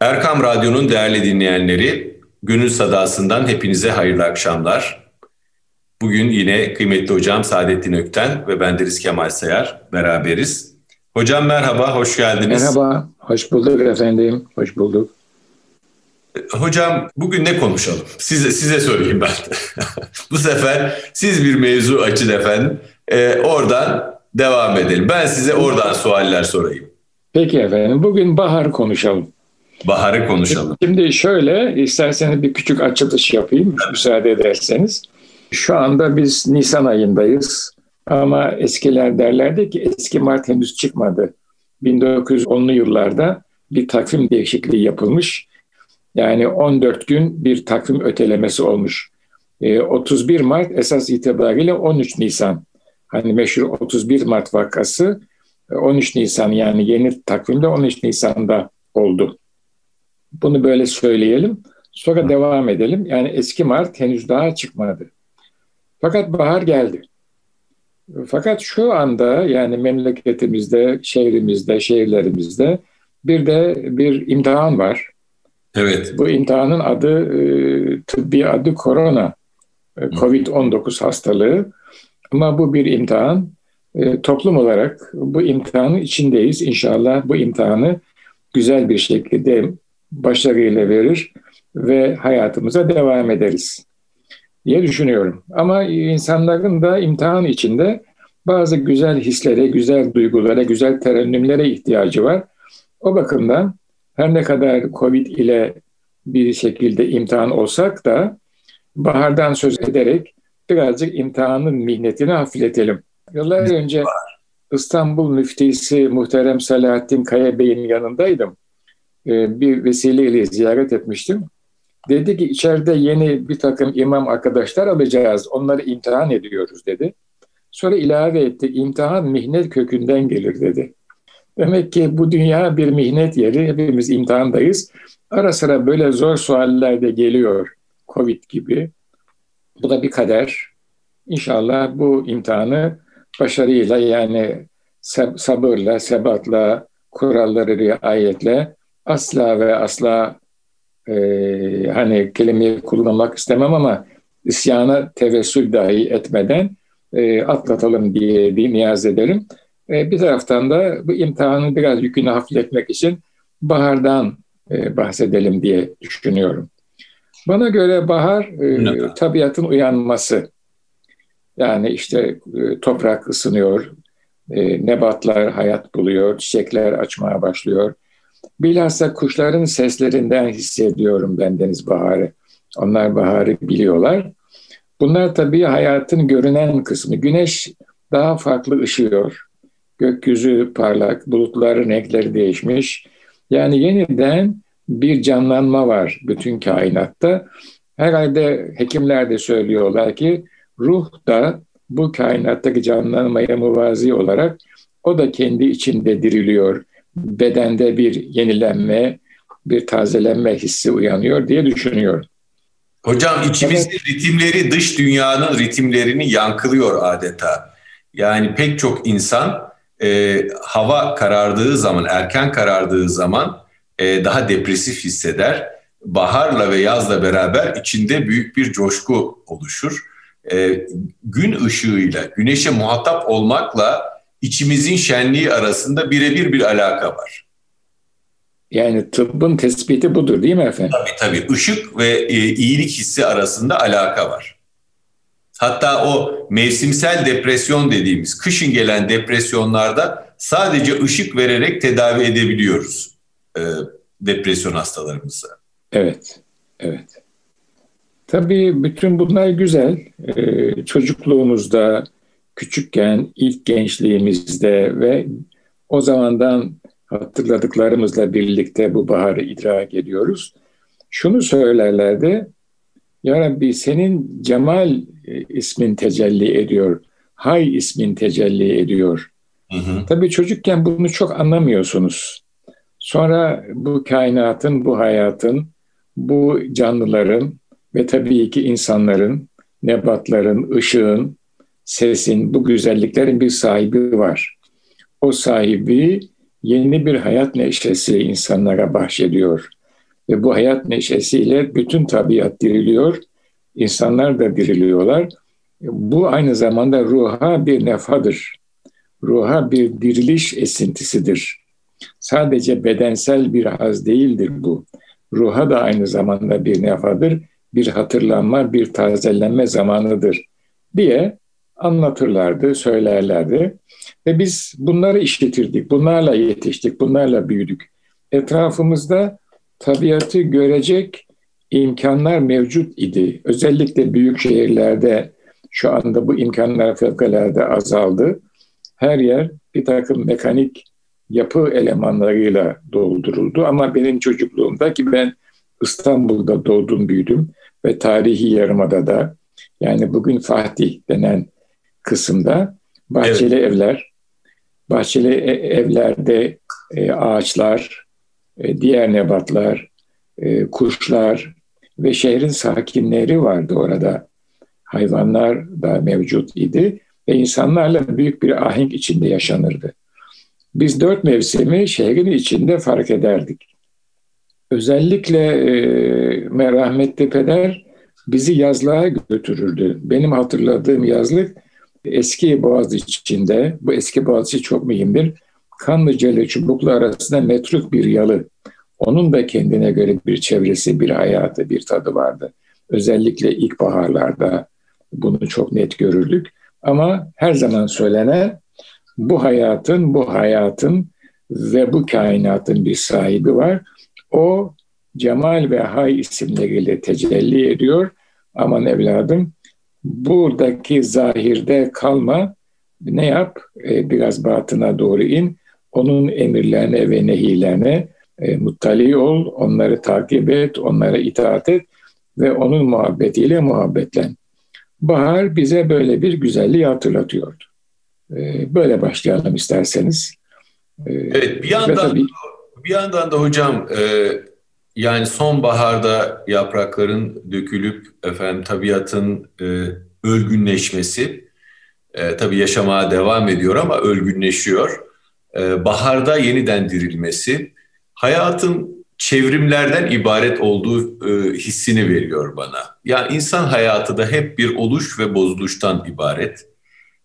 Erkam Radyo'nun değerli dinleyenleri, Gönül Sadası'ndan hepinize hayırlı akşamlar. Bugün yine kıymetli hocam Saadettin Ökten ve bendeniz Kemal Sayar beraberiz. Hocam merhaba, hoş geldiniz. Merhaba, hoş bulduk efendim, hoş bulduk. Hocam bugün ne konuşalım? Size, size sorayım ben. Bu sefer siz bir mevzu açın efendim. Ee, oradan devam edelim. Ben size oradan sualler sorayım. Peki efendim, bugün bahar konuşalım. Baharı konuşalım. Şimdi şöyle, isterseniz bir küçük açılış yapayım, müsaade ederseniz. Şu anda biz Nisan ayındayız. Ama eskiler derlerdi ki eski Mart henüz çıkmadı. 1910'lu yıllarda bir takvim değişikliği yapılmış. Yani 14 gün bir takvim ötelemesi olmuş. 31 Mart esas itibariyle 13 Nisan. Hani meşhur 31 Mart vakası 13 Nisan yani yeni takvimde 13 Nisan'da oldu. Bunu böyle söyleyelim. Sonra devam edelim. Yani eski Mart henüz daha çıkmadı. Fakat bahar geldi. Fakat şu anda yani memleketimizde, şehrimizde, şehirlerimizde bir de bir imtihan var. Evet. Bu imtihanın adı e, tıbbi adı korona, e, Covid-19 hastalığı. Ama bu bir imtihan. E, toplum olarak bu imtihanın içindeyiz. İnşallah bu imtihanı güzel bir şekilde başarıyla verir ve hayatımıza devam ederiz diye düşünüyorum. Ama insanların da imtihan içinde bazı güzel hislere, güzel duygulara, güzel terennümlere ihtiyacı var. O bakımdan her ne kadar Covid ile bir şekilde imtihan olsak da bahardan söz ederek birazcık imtihanın mihnetini hafifletelim. Yıllar önce İstanbul müftisi muhterem Selahattin Kaya Bey'in yanındaydım. Ee, bir vesileyle ziyaret etmiştim. Dedi ki içeride yeni bir takım imam arkadaşlar alacağız. Onları imtihan ediyoruz dedi. Sonra ilave etti. İmtihan mihnet kökünden gelir dedi. Demek ki bu dünya bir mihnet yeri. Hepimiz imtihandayız. Ara sıra böyle zor sualler de geliyor. Covid gibi. Bu da bir kader. İnşallah bu imtihanı başarıyla yani sabırla, sebatla, kuralları riayetle asla ve asla e, hani kelimeyi kullanmak istemem ama isyana tevessül dahi etmeden e, atlatalım diye bir niyaz ederim. E, bir taraftan da bu imtihanın biraz yükünü hafifletmek için bahardan e, bahsedelim diye düşünüyorum. Bana göre bahar e, tabiatın uyanması. Yani işte e, toprak ısınıyor, e, nebatlar hayat buluyor, çiçekler açmaya başlıyor. Bilhassa kuşların seslerinden hissediyorum ben Deniz Baharı. Onlar baharı biliyorlar. Bunlar tabii hayatın görünen kısmı. Güneş daha farklı ışıyor. Gökyüzü parlak, bulutların renkleri değişmiş. Yani yeniden bir canlanma var bütün kainatta. Herhalde hekimler de söylüyorlar ki ruh da bu kainattaki canlanmaya muvazi olarak o da kendi içinde diriliyor. Bedende bir yenilenme, bir tazelenme hissi uyanıyor diye düşünüyorum. Hocam içimizde evet. ritimleri dış dünyanın ritimlerini yankılıyor adeta. Yani pek çok insan e, hava karardığı zaman, erken karardığı zaman e, daha depresif hisseder. Baharla ve yazla beraber içinde büyük bir coşku oluşur. E, gün ışığıyla, güneşe muhatap olmakla içimizin şenliği arasında birebir bir alaka var. Yani tıbbın tespiti budur değil mi efendim? Tabii tabii. Işık ve e, iyilik hissi arasında alaka var. Hatta o mevsimsel depresyon dediğimiz kışın gelen depresyonlarda sadece ışık vererek tedavi edebiliyoruz e, depresyon hastalarımızı. Evet, evet. Tabii bütün bunlar güzel. Ee, çocukluğumuzda, küçükken, ilk gençliğimizde ve o zamandan hatırladıklarımızla birlikte bu baharı idrak ediyoruz. Şunu söylerlerdi, Ya Rabbi senin cemal e, ismin tecelli ediyor, hay ismin tecelli ediyor. Hı hı. Tabii çocukken bunu çok anlamıyorsunuz. Sonra bu kainatın, bu hayatın, bu canlıların ve tabii ki insanların, nebatların, ışığın, sesin, bu güzelliklerin bir sahibi var. O sahibi yeni bir hayat neşesi insanlara bahşediyor. Ve bu hayat neşesiyle bütün tabiat diriliyor, insanlar da diriliyorlar. Bu aynı zamanda ruha bir nefadır. Ruha bir diriliş esintisidir. Sadece bedensel bir haz değildir bu. Ruha da aynı zamanda bir nefadır, bir hatırlanma, bir tazelenme zamanıdır diye anlatırlardı, söylerlerdi. Ve biz bunları işletirdik, bunlarla yetiştik, bunlarla büyüdük. Etrafımızda tabiatı görecek imkanlar mevcut idi. Özellikle büyük şehirlerde şu anda bu imkanlar fevkalade azaldı. Her yer bir takım mekanik yapı elemanlarıyla dolduruldu. Ama benim çocukluğumda ki ben İstanbul'da doğdum büyüdüm ve tarihi yarımada da yani bugün Fatih denen kısımda bahçeli evet. evler, bahçeli e, evlerde e, ağaçlar, e, diğer nebatlar, e, kuşlar ve şehrin sakinleri vardı orada. Hayvanlar da mevcut idi ve insanlarla büyük bir ahenk içinde yaşanırdı. Biz dört mevsimi şehrin içinde fark ederdik. Özellikle e, rahmetli peder bizi yazlığa götürürdü. Benim hatırladığım yazlık eski Boğaziçi içinde, bu eski Boğaziçi çok mühimdir. Kanlıca ile Çubuklu arasında metruk bir yalı. Onun da kendine göre bir çevresi, bir hayatı, bir tadı vardı. Özellikle ilkbaharlarda bunu çok net görürdük. Ama her zaman söylenen bu hayatın, bu hayatın ve bu kainatın bir sahibi var. O Cemal ve Hay isimleriyle tecelli ediyor. Aman evladım buradaki zahirde kalma, ne yap? E, biraz batına doğru in, onun emirlerine ve nehilerine e, muttali ol, onları takip et, onlara itaat et ve onun muhabbetiyle muhabbetlen. Bahar bize böyle bir güzelliği hatırlatıyordu. E, böyle başlayalım isterseniz. E, evet, bir yandan tabii, bir yandan da hocam e, yani sonbaharda yaprakların dökülüp efendim tabiatın e, ölgünleşmesi e, tabii yaşamaya devam ediyor ama ölgünleşiyor. E, baharda yeniden dirilmesi hayatın çevrimlerden ibaret olduğu e, hissini veriyor bana. Yani insan hayatı da hep bir oluş ve bozuluştan ibaret.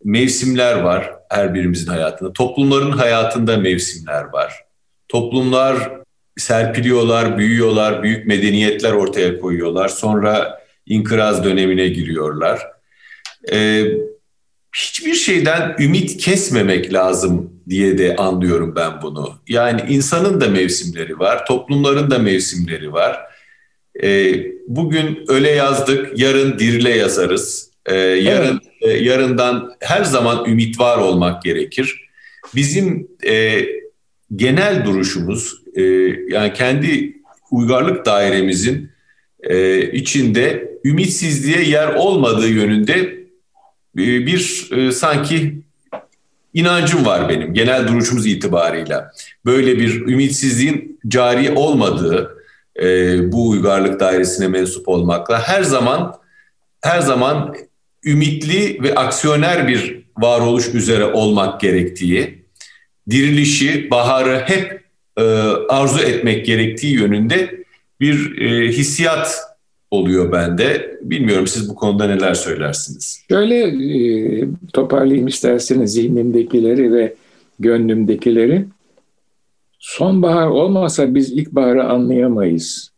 Mevsimler var her birimizin hayatında. Toplumların hayatında mevsimler var. Toplumlar serpiliyorlar, büyüyorlar, büyük medeniyetler ortaya koyuyorlar. Sonra inkıraz dönemine giriyorlar. Ee, hiçbir şeyden ümit kesmemek lazım diye de anlıyorum ben bunu. Yani insanın da mevsimleri var, toplumların da mevsimleri var. Ee, bugün öyle yazdık, yarın dirile yazarız. Ee, yarın evet. e, yarından her zaman ümit var olmak gerekir. Bizim e, genel duruşumuz, e, yani kendi uygarlık dairemizin e, içinde ümitsizliğe yer olmadığı yönünde e, bir e, sanki inancım var benim genel duruşumuz itibarıyla. Böyle bir ümitsizliğin cari olmadığı e, bu uygarlık dairesine mensup olmakla her zaman her zaman ümitli ve aksiyoner bir varoluş üzere olmak gerektiği, dirilişi, baharı hep e, arzu etmek gerektiği yönünde bir e, hissiyat oluyor bende. Bilmiyorum siz bu konuda neler söylersiniz? Şöyle e, toparlayayım isterseniz zihnimdekileri ve gönlümdekileri. Sonbahar olmasa biz ilkbaharı anlayamayız.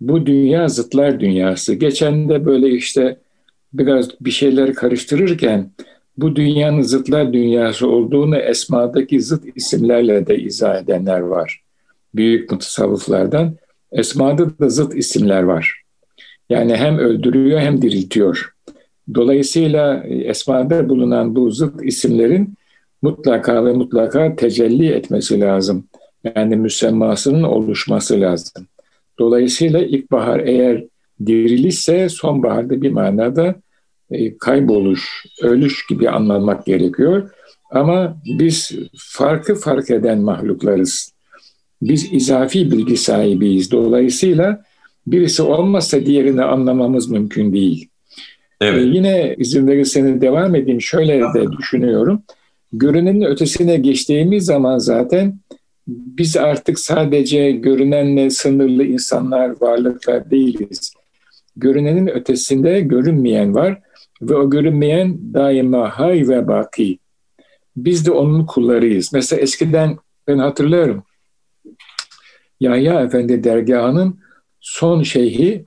Bu dünya zıtlar dünyası. Geçen de böyle işte biraz bir şeyler karıştırırken bu dünyanın zıtlar dünyası olduğunu esmadaki zıt isimlerle de izah edenler var. Büyük mutasavvıflardan. Esmada da zıt isimler var. Yani hem öldürüyor hem diriltiyor. Dolayısıyla esmada bulunan bu zıt isimlerin mutlaka ve mutlaka tecelli etmesi lazım. Yani müsemmasının oluşması lazım. Dolayısıyla ilkbahar eğer dirilişse sonbaharda bir manada kayboluş, ölüş gibi anlamak gerekiyor. Ama biz farkı fark eden mahluklarız. Biz izafi bilgi sahibiyiz. Dolayısıyla birisi olmazsa diğerini anlamamız mümkün değil. Evet. Ee, yine izin verirseniz devam edeyim. Şöyle de düşünüyorum. Görünenin ötesine geçtiğimiz zaman zaten biz artık sadece görünenle sınırlı insanlar, varlıklar değiliz. Görünenin ötesinde görünmeyen var ve o görünmeyen daima hay ve baki. Biz de onun kullarıyız. Mesela eskiden ben hatırlıyorum Yahya Efendi dergahının son şeyhi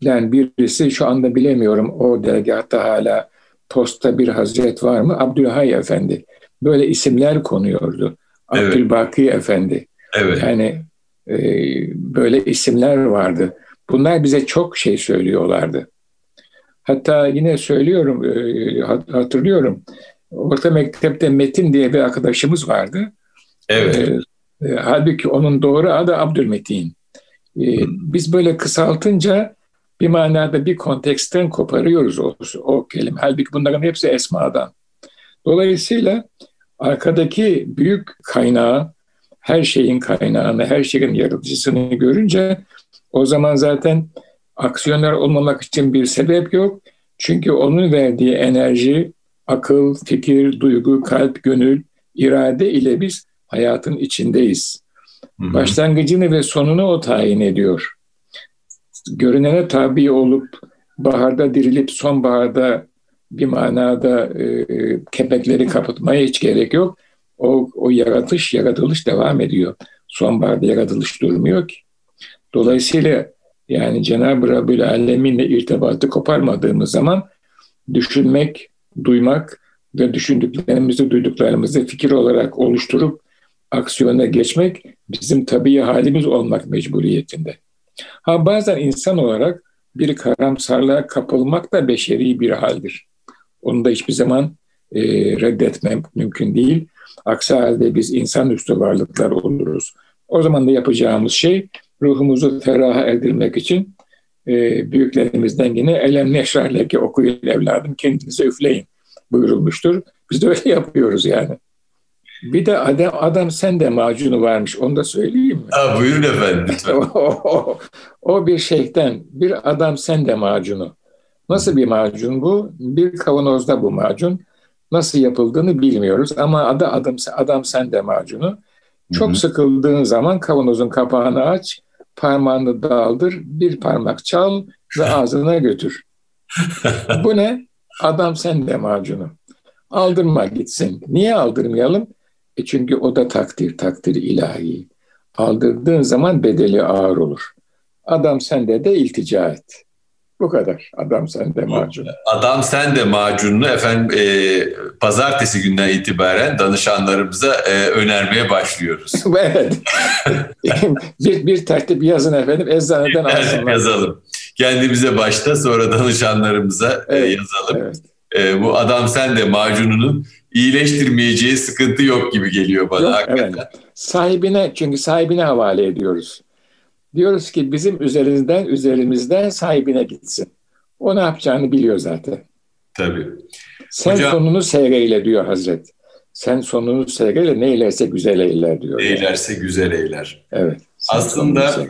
yani birisi şu anda bilemiyorum o dergahta hala posta bir hazret var mı? Abdülhay Efendi. Böyle isimler konuyordu. Evet. Abdülbaki Efendi. Evet. Yani e, böyle isimler vardı. Bunlar bize çok şey söylüyorlardı. Hatta yine söylüyorum, e, hatırlıyorum. Orta mektepte Metin diye bir arkadaşımız vardı. Evet. E, e, halbuki onun doğru adı Abdülmetin. E, biz böyle kısaltınca bir manada bir konteksten koparıyoruz o, o kelime. Halbuki bunların hepsi esmadan. Dolayısıyla arkadaki büyük kaynağı, her şeyin kaynağını, her şeyin yaratıcısını görünce o zaman zaten aksiyonlar olmamak için bir sebep yok. Çünkü onun verdiği enerji, akıl, fikir, duygu, kalp, gönül, irade ile biz hayatın içindeyiz. Hı-hı. Başlangıcını ve sonunu o tayin ediyor. Görünene tabi olup baharda dirilip sonbaharda bir manada e, kepekleri kapatmaya hiç gerek yok. O, o yaratış, yaratılış devam ediyor. Sonbaharda yaratılış durmuyor ki. Dolayısıyla yani Cenab-ı Rabbül Alemin'le irtibatı koparmadığımız zaman düşünmek, duymak ve düşündüklerimizi, duyduklarımızı fikir olarak oluşturup aksiyona geçmek bizim tabii halimiz olmak mecburiyetinde. Ha bazen insan olarak bir karamsarlığa kapılmak da beşeri bir haldir. Onu da hiçbir zaman e, reddetmem mümkün değil. Aksi halde biz insanüstü varlıklar oluruz. O zaman da yapacağımız şey ruhumuzu feraha erdirmek için e, büyüklerimizden yine elem neşrarleke okuyun evladım kendinize üfleyin buyurulmuştur. Biz de öyle yapıyoruz yani. Bir de adam, adam sen de macunu varmış. Onu da söyleyeyim mi? Ha, buyurun efendim lütfen. o, o, o bir şeyhten bir adam sen de macunu. Nasıl bir macun bu? Bir kavanozda bu macun. Nasıl yapıldığını bilmiyoruz ama adı adam, adam sen de macunu. Çok Hı-hı. sıkıldığın zaman kavanozun kapağını aç, parmağını daldır, bir parmak çal ve ağzına götür. bu ne? Adam sen de macunu. Aldırma gitsin. Niye aldırmayalım? E çünkü o da takdir, takdir ilahi. Aldırdığın zaman bedeli ağır olur. Adam sende de iltica et. Bu kadar. Adam sende macun. Adam sende macununu efendim e, pazartesi günden itibaren danışanlarımıza e, önermeye başlıyoruz. evet. bir, bir tertip yazın efendim eczaneden alsınlar. Yazalım. Kendimize başta sonra danışanlarımıza e, evet, e, yazalım. Evet. E, bu adam sende macununun iyileştirmeyeceği sıkıntı yok gibi geliyor bana. Yok, hakikaten. evet. Sahibine çünkü sahibine havale ediyoruz. Diyoruz ki bizim üzerimizden üzerimizden sahibine gitsin. O ne yapacağını biliyor zaten. Tabii. Sen Hocam, sonunu seyreyle diyor Hazret. Sen sonunu seyreyle ne eylerse güzel eyler diyor. Ne eylerse yani. güzel eyler. Evet. Aslında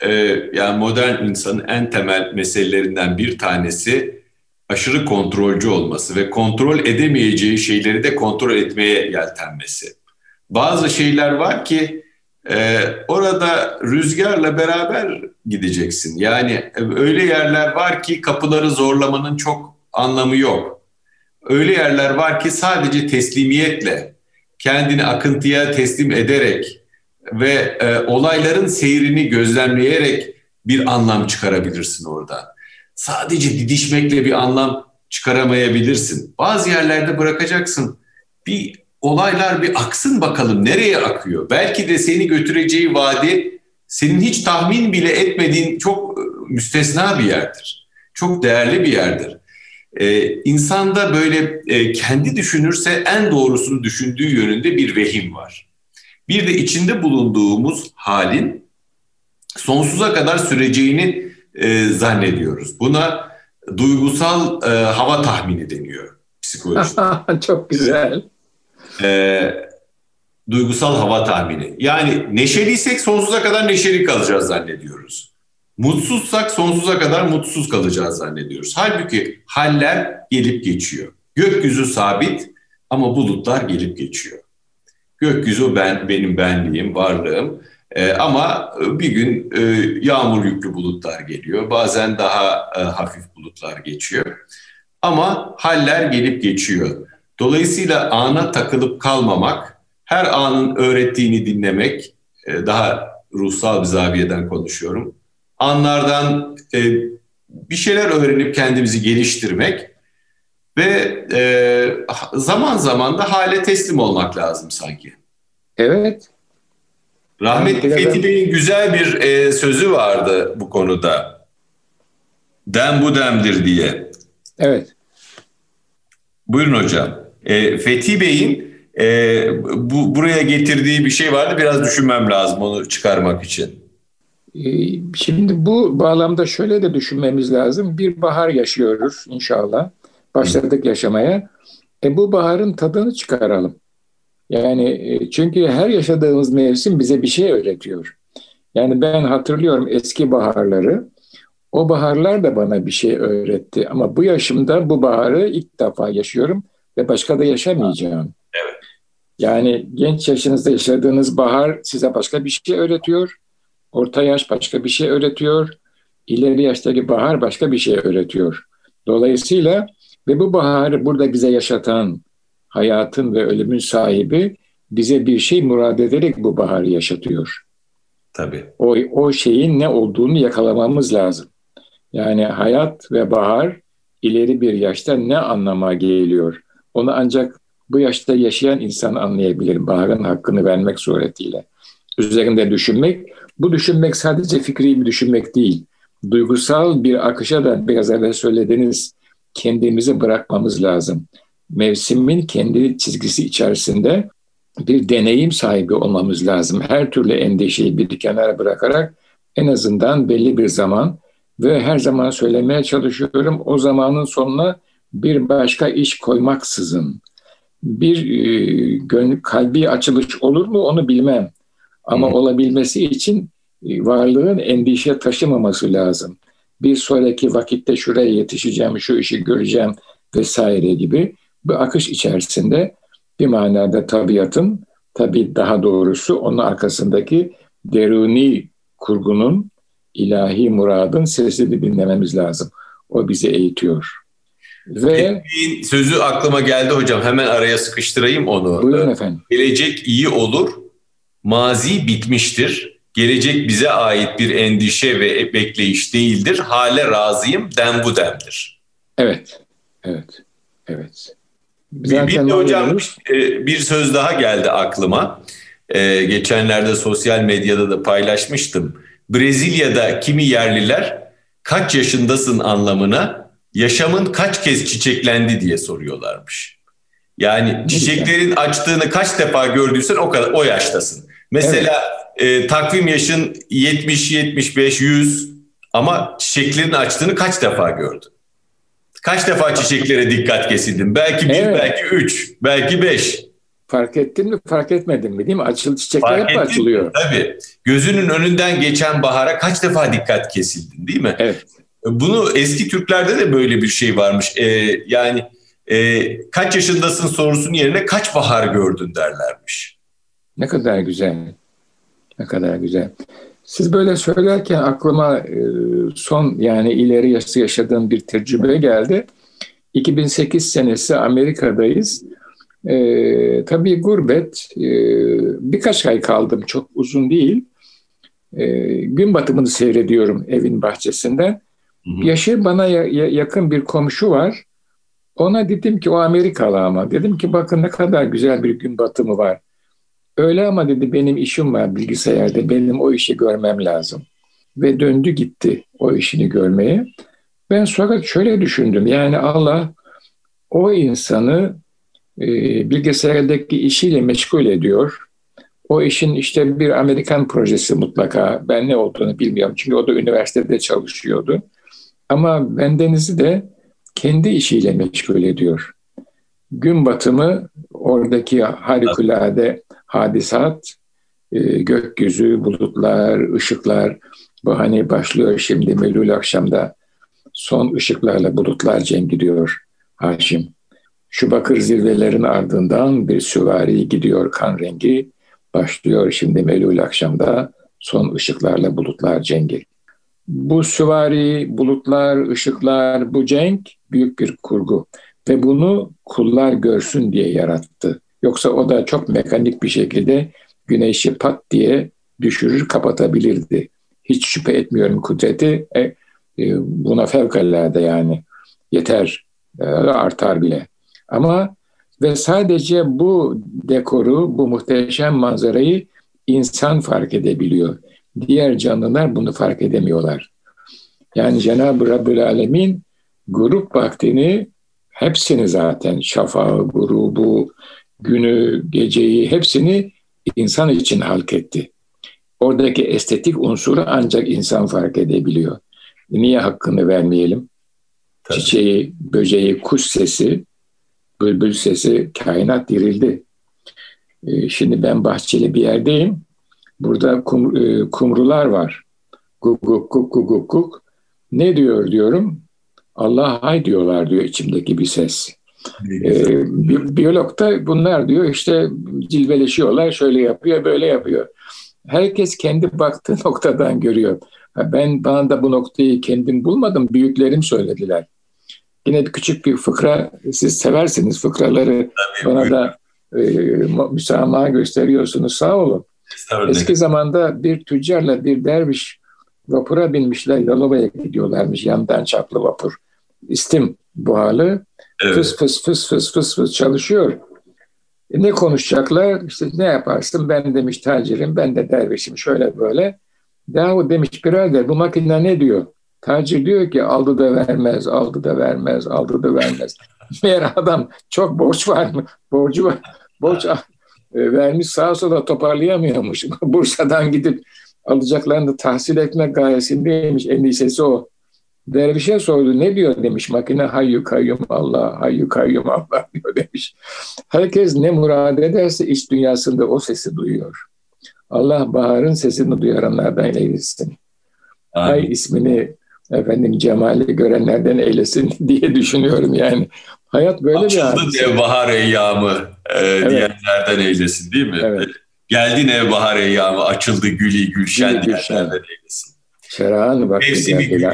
e, yani modern insanın en temel meselelerinden bir tanesi aşırı kontrolcü olması ve kontrol edemeyeceği şeyleri de kontrol etmeye yeltenmesi. Bazı şeyler var ki e, orada rüzgarla beraber gideceksin. Yani öyle yerler var ki kapıları zorlamanın çok anlamı yok. Öyle yerler var ki sadece teslimiyetle, kendini akıntıya teslim ederek ve e, olayların seyrini gözlemleyerek bir anlam çıkarabilirsin orada. Sadece didişmekle bir anlam çıkaramayabilirsin. Bazı yerlerde bırakacaksın. Bir olaylar bir aksın bakalım nereye akıyor? Belki de seni götüreceği vadi senin hiç tahmin bile etmediğin çok e, müstesna bir yerdir. Çok değerli bir yerdir. Ee, insanda böyle e, kendi düşünürse en doğrusunu düşündüğü yönünde bir vehim var. Bir de içinde bulunduğumuz halin sonsuza kadar süreceğini e, zannediyoruz. Buna duygusal e, hava tahmini deniyor psikolojide. Çok güzel. E, duygusal hava tahmini. Yani neşeliysek sonsuza kadar neşeli kalacağız zannediyoruz. Mutsuzsak sonsuza kadar mutsuz kalacağız zannediyoruz. Halbuki haller gelip geçiyor. Gökyüzü sabit ama bulutlar gelip geçiyor. Gökyüzü ben benim benliğim, varlığım. E, ama bir gün e, yağmur yüklü bulutlar geliyor. Bazen daha e, hafif bulutlar geçiyor. Ama haller gelip geçiyor. Dolayısıyla ana takılıp kalmamak, her anın öğrettiğini dinlemek, e, daha ruhsal bir zaviyeden konuşuyorum. Anlardan e, bir şeyler öğrenip kendimizi geliştirmek ve e, zaman zaman da hale teslim olmak lazım sanki. Evet. Rahmetli Fethi Bey'in güzel bir e, sözü vardı bu konuda. Dem bu demdir diye. Evet. Buyurun hocam. E, Fethi Bey'in e, bu buraya getirdiği bir şey vardı. Biraz düşünmem lazım onu çıkarmak için. E, şimdi bu bağlamda şöyle de düşünmemiz lazım. Bir bahar yaşıyoruz inşallah. Başladık yaşamaya. E bu baharın tadını çıkaralım. Yani e, çünkü her yaşadığımız mevsim bize bir şey öğretiyor. Yani ben hatırlıyorum eski baharları. O baharlar da bana bir şey öğretti. Ama bu yaşımda bu baharı ilk defa yaşıyorum ve başka da yaşamayacağım. Evet. Yani genç yaşınızda yaşadığınız bahar size başka bir şey öğretiyor. Orta yaş başka bir şey öğretiyor. İleri yaştaki bahar başka bir şey öğretiyor. Dolayısıyla ve bu baharı burada bize yaşatan hayatın ve ölümün sahibi bize bir şey murad ederek bu baharı yaşatıyor. Tabii. O, o şeyin ne olduğunu yakalamamız lazım. Yani hayat ve bahar ileri bir yaşta ne anlama geliyor? Onu ancak bu yaşta yaşayan insan anlayabilir. Baharın hakkını vermek suretiyle. Üzerinde düşünmek, bu düşünmek sadece fikri bir düşünmek değil. Duygusal bir akışa da biraz evvel söylediğiniz kendimizi bırakmamız lazım. Mevsimin kendi çizgisi içerisinde bir deneyim sahibi olmamız lazım. Her türlü endişeyi bir kenara bırakarak en azından belli bir zaman ve her zaman söylemeye çalışıyorum o zamanın sonuna bir başka iş koymaksızın bir e, gönül, kalbi açılış olur mu onu bilmem. Ama hmm. olabilmesi için e, varlığın endişe taşımaması lazım. Bir sonraki vakitte şuraya yetişeceğim, şu işi göreceğim vesaire gibi bu akış içerisinde bir manada tabiatın, tabi daha doğrusu onun arkasındaki deruni kurgunun, ilahi muradın sesini dinlememiz lazım. O bizi eğitiyor. Ve sözü aklıma geldi hocam. Hemen araya sıkıştırayım onu. Buyurun efendim. Gelecek iyi olur. Mazi bitmiştir. Gelecek bize ait bir endişe ve bekleyiş değildir. Hale razıyım dem bu demdir. Evet. Evet. Evet. Zaten bir, de hocam e, bir söz daha geldi aklıma. Ee, geçenlerde sosyal medyada da paylaşmıştım. Brezilya'da kimi yerliler kaç yaşındasın anlamına yaşamın kaç kez çiçeklendi diye soruyorlarmış. Yani çiçeklerin açtığını kaç defa gördüysen o kadar o yaştasın. Mesela evet. e, takvim yaşın 70, 75, 100 ama çiçeklerin açtığını kaç defa gördün? Kaç defa çiçeklere dikkat kesildin? Belki bir, evet. belki üç, belki beş. Fark ettin mi, fark etmedin mi değil mi? Açıl çiçekler fark hep açılıyor. Mi? Tabii. Gözünün önünden geçen bahara kaç defa dikkat kesildin değil mi? Evet. Bunu eski Türklerde de böyle bir şey varmış. Ee, yani e, kaç yaşındasın sorusunun yerine kaç bahar gördün derlermiş. Ne kadar güzel. Ne kadar güzel. Siz böyle söylerken aklıma e, son yani ileri yaşta yaşadığım bir tecrübe geldi. 2008 senesi Amerika'dayız. Ee, tabii gurbet, e, birkaç ay kaldım, çok uzun değil. E, gün batımını seyrediyorum evin bahçesinden. Hı hı. Yaşı bana ya, yakın bir komşu var. Ona dedim ki o Amerikalı ama. Dedim ki bakın ne kadar güzel bir gün batımı var. Öyle ama dedi benim işim var bilgisayarda. Benim o işi görmem lazım. Ve döndü gitti o işini görmeye. Ben fakat şöyle düşündüm. Yani Allah o insanı e, bilgisayardaki işiyle meşgul ediyor. O işin işte bir Amerikan projesi mutlaka. Ben ne olduğunu bilmiyorum. Çünkü o da üniversitede çalışıyordu. Ama bendenizi de kendi işiyle meşgul ediyor. Gün batımı oradaki harikulade hadisat, e, gökyüzü, bulutlar, ışıklar. Bu hani başlıyor şimdi Melül akşamda son ışıklarla bulutlar cenk gidiyor Haşim. Şu bakır zirvelerin ardından bir süvari gidiyor kan rengi. Başlıyor şimdi melul akşamda son ışıklarla bulutlar cengi. Bu süvari, bulutlar, ışıklar, bu cenk büyük bir kurgu. Ve bunu kullar görsün diye yarattı. Yoksa o da çok mekanik bir şekilde güneşi pat diye düşürür, kapatabilirdi. Hiç şüphe etmiyorum kudreti. E, e, buna fevkalade yani yeter, e, artar bile. Ama ve sadece bu dekoru, bu muhteşem manzarayı insan fark edebiliyor. Diğer canlılar bunu fark edemiyorlar. Yani Cenab-ı Rabbül Alemin grup vaktini hepsini zaten şafağı, grubu, günü, geceyi hepsini insan için halk etti. Oradaki estetik unsuru ancak insan fark edebiliyor. Niye hakkını vermeyelim? Tabii. Çiçeği, böceği, kuş sesi, bülbül sesi, kainat dirildi. Ee, şimdi ben bahçeli bir yerdeyim. Burada kum, e, kumrular var. Guk guk guk guk guk guk. Ne diyor diyorum. Allah hay diyorlar diyor içimdeki bir ses. Ee, bi biyolog da bunlar diyor işte cilveleşiyorlar şöyle yapıyor böyle yapıyor. Herkes kendi baktığı noktadan görüyor. Ben bana da bu noktayı kendim bulmadım. Büyüklerim söylediler. Yine bir küçük bir fıkra siz seversiniz fıkraları Tabii, bana buyurun. da e, müsamaha gösteriyorsunuz sağ olun. Eski zamanda bir tüccarla bir derviş vapura binmişler Yalova'ya gidiyorlarmış yandan çaplı vapur. İstim buharlı evet. fıs fıs fıs fıs fıs fıs çalışıyor. E ne konuşacaklar? İşte ne yaparsın? Ben demiş tacirim, ben de dervişim şöyle böyle. Yahu demiş birader bu makine ne diyor? Tacir diyor ki aldı da vermez, aldı da vermez, aldı da vermez. Meğer adam çok borç var mı? Borcu var. Borç vermiş sağa sola toparlayamıyormuş. Bursa'dan gidip alacaklarını tahsil etmek gayesindeymiş. Endişesi o. Dervişe sordu ne diyor demiş makine hayyu kayyum Allah, hayyu kayyum Allah diyor demiş. Herkes ne murad ederse iç dünyasında o sesi duyuyor. Allah baharın sesini duyaranlardan eylesin. Amin. Ay ismini efendim cemali görenlerden eylesin diye düşünüyorum yani. Hayat böyle Açıldı bir hadise. diye bahar eyyamı e, evet. diyenlerden eylesin değil mi? Evet. Geldi ne bahar eyyamı açıldı gülü gülşen Gülü, diyenlerden eylesin. Şerhan vakti Mevsimi gül,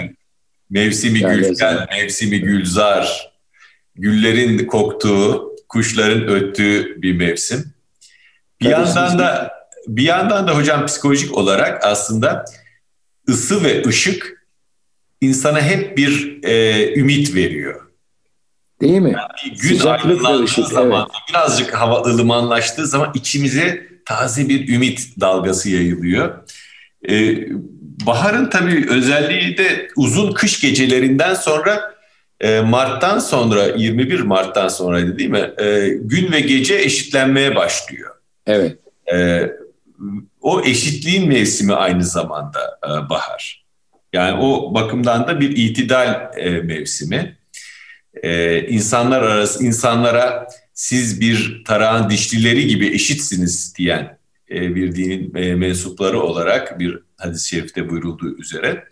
mevsimi gülşen, mevsimi gülzar, güllerin koktuğu, kuşların öttüğü bir mevsim. Bir yandan da bir yandan da hocam psikolojik olarak aslında ısı ve ışık insana hep bir e, ümit veriyor. Değil mi? Yani gün Sıcaklık ışık, zaman, evet. birazcık hava ılımanlaştığı zaman içimize taze bir ümit dalgası yayılıyor. Ee, baharın tabii özelliği de uzun kış gecelerinden sonra e, Mart'tan sonra 21 Mart'tan sonraydı değil mi? E, gün ve gece eşitlenmeye başlıyor. Evet. E, o eşitliğin mevsimi aynı zamanda e, bahar. Yani o bakımdan da bir itidal e, mevsimi. E, insanlar arası insanlara siz bir tarağın dişlileri gibi eşitsiniz diyen e, bir dinin e, mensupları olarak bir hadis-i şerifte buyurulduğu üzere.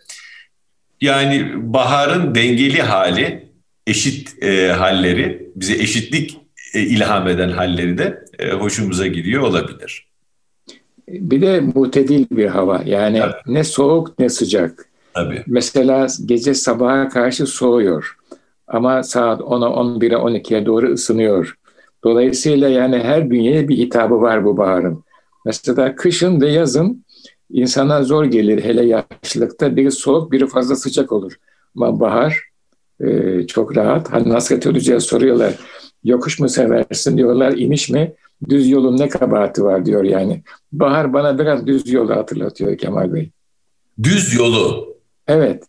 Yani baharın dengeli hali, eşit e, halleri, bize eşitlik e, ilham eden halleri de e, hoşumuza gidiyor olabilir. Bir de mutedil bir hava. Yani Tabii. ne soğuk ne sıcak. Tabii. Mesela gece sabaha karşı soğuyor. Ama saat 10'a, 11'e, 12'ye doğru ısınıyor. Dolayısıyla yani her bünyeye bir hitabı var bu baharın. Mesela kışın ve yazın insana zor gelir. Hele yaşlılıkta biri soğuk biri fazla sıcak olur. Ama bahar e, çok rahat. Hani Nasret Hoca'ya soruyorlar. Yokuş mu seversin diyorlar, iniş mi? Düz yolun ne kabahati var diyor yani. Bahar bana biraz düz yolu hatırlatıyor Kemal Bey. Düz yolu? Evet.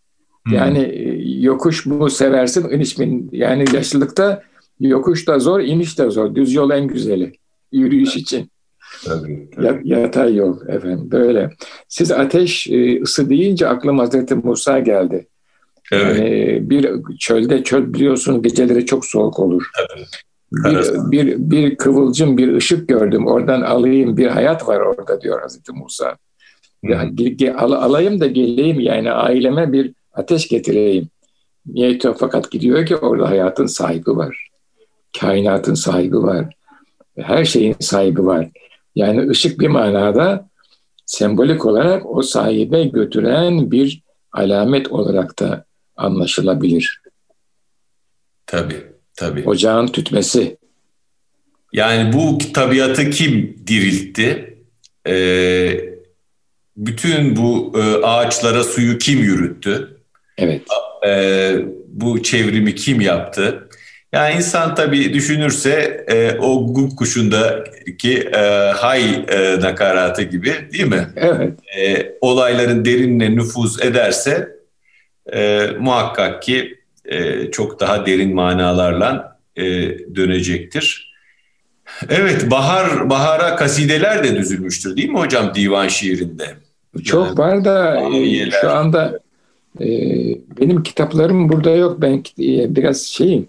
Hmm. Yani yokuş mu seversin, iniş mi? Yani yaşlılıkta yokuş da zor, iniş de zor. Düz yol en güzeli yürüyüş için. Tabii, tabii. Yatay yol efendim böyle. Siz ateş e, ısı deyince aklıma Hazreti Musa geldi. Evet. Yani bir çölde çöl biliyorsun geceleri çok soğuk olur. Tabii. Bir, bir, bir kıvılcım, bir ışık gördüm. Oradan alayım bir hayat var orada diyor Hazreti Musa. Ya, al, alayım da geleyim yani aileme bir ateş getireyim. Niyeti fakat gidiyor ki orada hayatın sahibi var. Kainatın sahibi var. Her şeyin sahibi var. Yani ışık bir manada sembolik olarak o sahibe götüren bir alamet olarak da anlaşılabilir. Tabii, tabii. Ocağın tütmesi. Yani bu tabiatı kim diriltti? Ee, bütün bu e, ağaçlara suyu kim yürüttü? Evet. Ee, bu çevrimi kim yaptı? Yani insan tabii düşünürse e, o guk kuşundaki e, hay e, nakaratı gibi değil mi? Evet. E, olayların derinine nüfuz ederse e, muhakkak ki e, çok daha derin manalarla e, dönecektir. Evet, bahar bahara kasideler de düzülmüştür değil mi hocam divan şiirinde? Çok yani, var da e, şu anda e, benim kitaplarım burada yok. Ben e, biraz şeyim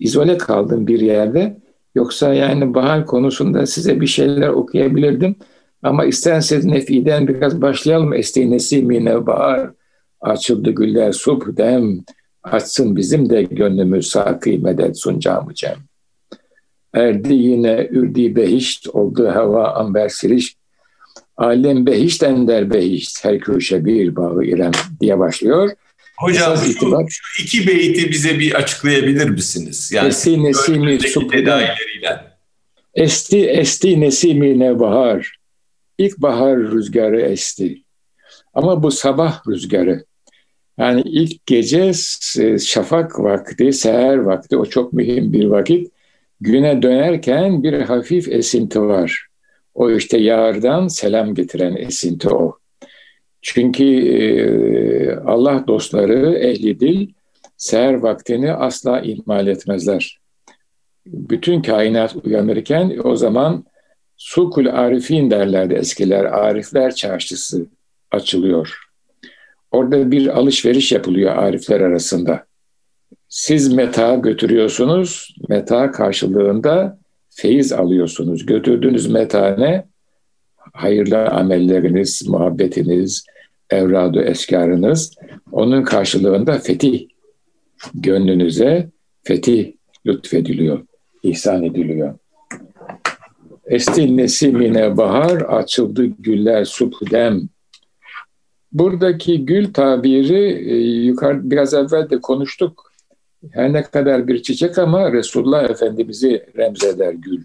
izole kaldım bir yerde. Yoksa yani bahar konusunda size bir şeyler okuyabilirdim. Ama isterseniz nefiden biraz başlayalım. Esti nesimine bahar, açıldı güller subh dem, açsın bizim de gönlümüz sakı medet suncamı. Erdi yine ürdi behişt, oldu hava amber siriş, alem behişt ender behişt, her köşe bir bağı İrem diye başlıyor. Hocam şu, itibar, şu iki beyti bize bir açıklayabilir misiniz? Yani esti nesimi subhudan. Esti esti nesimi ne bahar. İlk bahar rüzgarı esti. Ama bu sabah rüzgarı. Yani ilk gece şafak vakti, seher vakti o çok mühim bir vakit. Güne dönerken bir hafif esinti var. O işte yağardan selam getiren esinti o. Çünkü e, Allah dostları ehli dil seher vaktini asla ihmal etmezler. Bütün kainat uyanırken o zaman Sukul Arifin derlerdi eskiler. Arifler çarşısı açılıyor. Orada bir alışveriş yapılıyor arifler arasında. Siz meta götürüyorsunuz, meta karşılığında feyiz alıyorsunuz. Götürdüğünüz meta ne? Hayırlı amelleriniz, muhabbetiniz, evradu eskarınız. Onun karşılığında fetih gönlünüze fetih lütfediliyor, ihsan ediliyor. Esti nesimine bahar, açıldı güller subhdem. Buradaki gül tabiri e, yukarı biraz evvel de konuştuk. Her ne kadar bir çiçek ama Resulullah Efendimiz'i remzeder gül.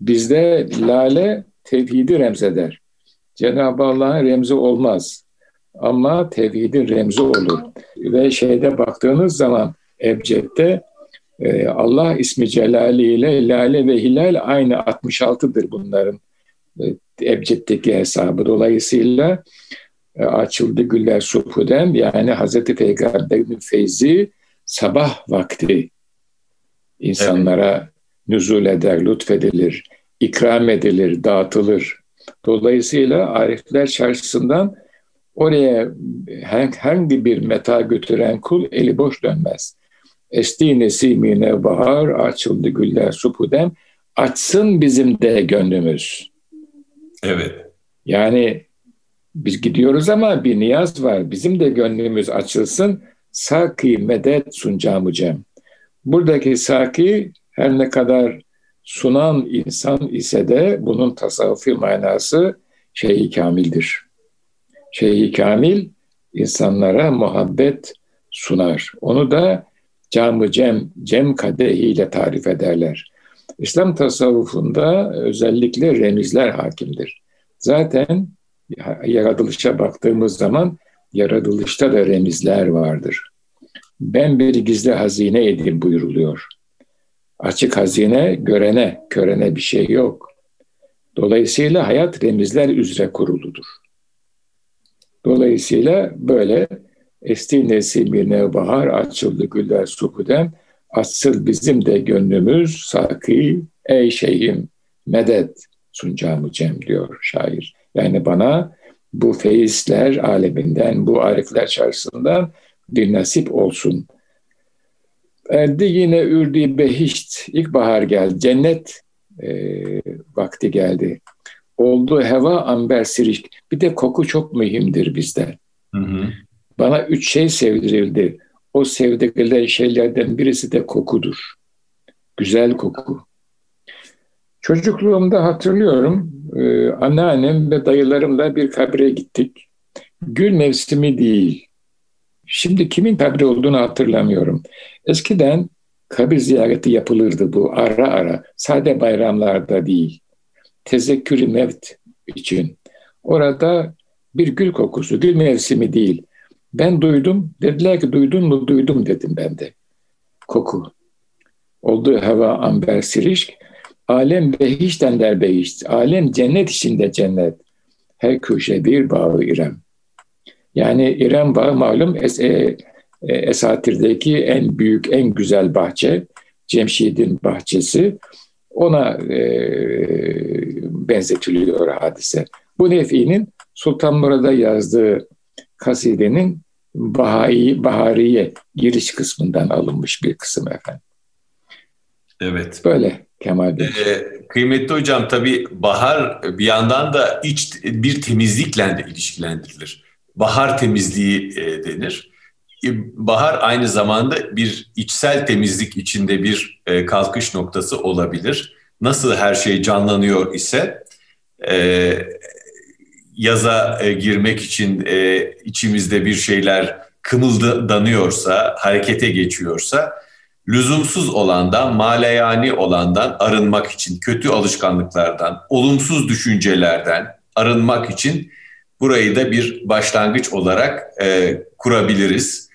Bizde lale tevhidi remzeder. Cenab-ı Allah'ın remzi olmaz. Ama tevhidin remzi olur. Ve şeyde baktığınız zaman Ebced'de e, Allah ismi celali ile lale ve hilal aynı 66'dır bunların e, Ebced'deki hesabı. Dolayısıyla e, açıldı güller subhuden yani Hazreti Peygamber'in feyzi sabah vakti insanlara evet. nüzul eder, lütfedilir, ikram edilir, dağıtılır. Dolayısıyla Arifler Çarşısı'ndan oraya herhangi bir meta götüren kul eli boş dönmez. Esti nesimine bahar, açıldı güller supudem, açsın bizim de gönlümüz. Evet. Yani biz gidiyoruz ama bir niyaz var. Bizim de gönlümüz açılsın. Saki medet suncamı cem. Buradaki saki her ne kadar sunan insan ise de bunun tasavvufi manası şeyi kamildir. Şeyi kamil insanlara muhabbet sunar. Onu da camı cem, cem kadehiyle tarif ederler. İslam tasavvufunda özellikle remizler hakimdir. Zaten yaratılışa baktığımız zaman yaratılışta da remizler vardır. Ben bir gizli hazine edeyim buyuruluyor. Açık hazine görene, körene bir şey yok. Dolayısıyla hayat remizler üzere kuruludur. Dolayısıyla böyle esti nesimine bahar açıldı güller sukudem açsıl bizim de gönlümüz saki ey şeyim medet suncamı cem diyor şair. Yani bana bu feyizler aleminden, bu arifler çarşısından bir nasip olsun. Erdi yine ürdi behişt, ilkbahar geldi, cennet e, vakti geldi. Oldu heva amber sirik. Bir de koku çok mühimdir bizde. Hı hı. Bana üç şey sevdirildi. O sevdirilen şeylerden birisi de kokudur. güzel koku. Çocukluğumda hatırlıyorum, e, anneannem ve dayılarımla bir kabre gittik. Gül mevsimi değil. Şimdi kimin kabri olduğunu hatırlamıyorum. Eskiden kabir ziyareti yapılırdı bu ara ara. Sade bayramlarda değil. Tezekkürü mevt için. Orada bir gül kokusu, gül mevsimi değil. Ben duydum, dediler ki duydun mu duydum dedim ben de. Koku. Olduğu hava amber sirişk, alem behişten der behiş, alem cennet içinde cennet. Her köşe bir bağı İrem. Yani İrem Bağı malum es e, e, Esatir'deki en büyük, en güzel bahçe. Cemşid'in bahçesi. Ona e, benzetiliyor hadise. Bu Nefi'nin Sultan Murad'a yazdığı kasidenin Bahai, Bahariye giriş kısmından alınmış bir kısım efendim. Evet. Böyle Kemal Bey. Ee, kıymetli hocam tabii bahar bir yandan da iç bir temizlikle de ilişkilendirilir. Bahar temizliği e, denir. E, bahar aynı zamanda bir içsel temizlik içinde bir e, kalkış noktası olabilir. Nasıl her şey canlanıyor ise e, yaza e, girmek için e, içimizde bir şeyler kımıldanıyorsa, harekete geçiyorsa lüzumsuz olandan, maleyani olandan arınmak için, kötü alışkanlıklardan, olumsuz düşüncelerden arınmak için burayı da bir başlangıç olarak e, kurabiliriz.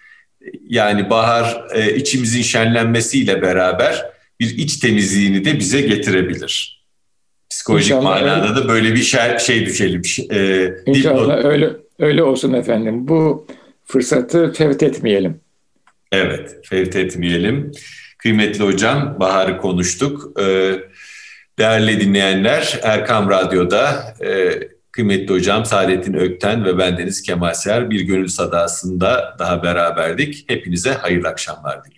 Yani bahar e, içimizin şenlenmesiyle beraber bir iç temizliğini de bize getirebilir. Psikolojik İnşallah manada öyle. da böyle bir şey, şey düşelim. E, İnşallah öyle öyle olsun efendim. Bu fırsatı fevt etmeyelim. Evet, fevt etmeyelim. Kıymetli hocam, Bahar'ı konuştuk. E, değerli dinleyenler, Erkam Radyo'da e, kıymetli hocam Saadettin Ökten ve bendeniz Kemal Ser bir gönül sadasında daha beraberdik. Hepinize hayırlı akşamlar diliyoruz.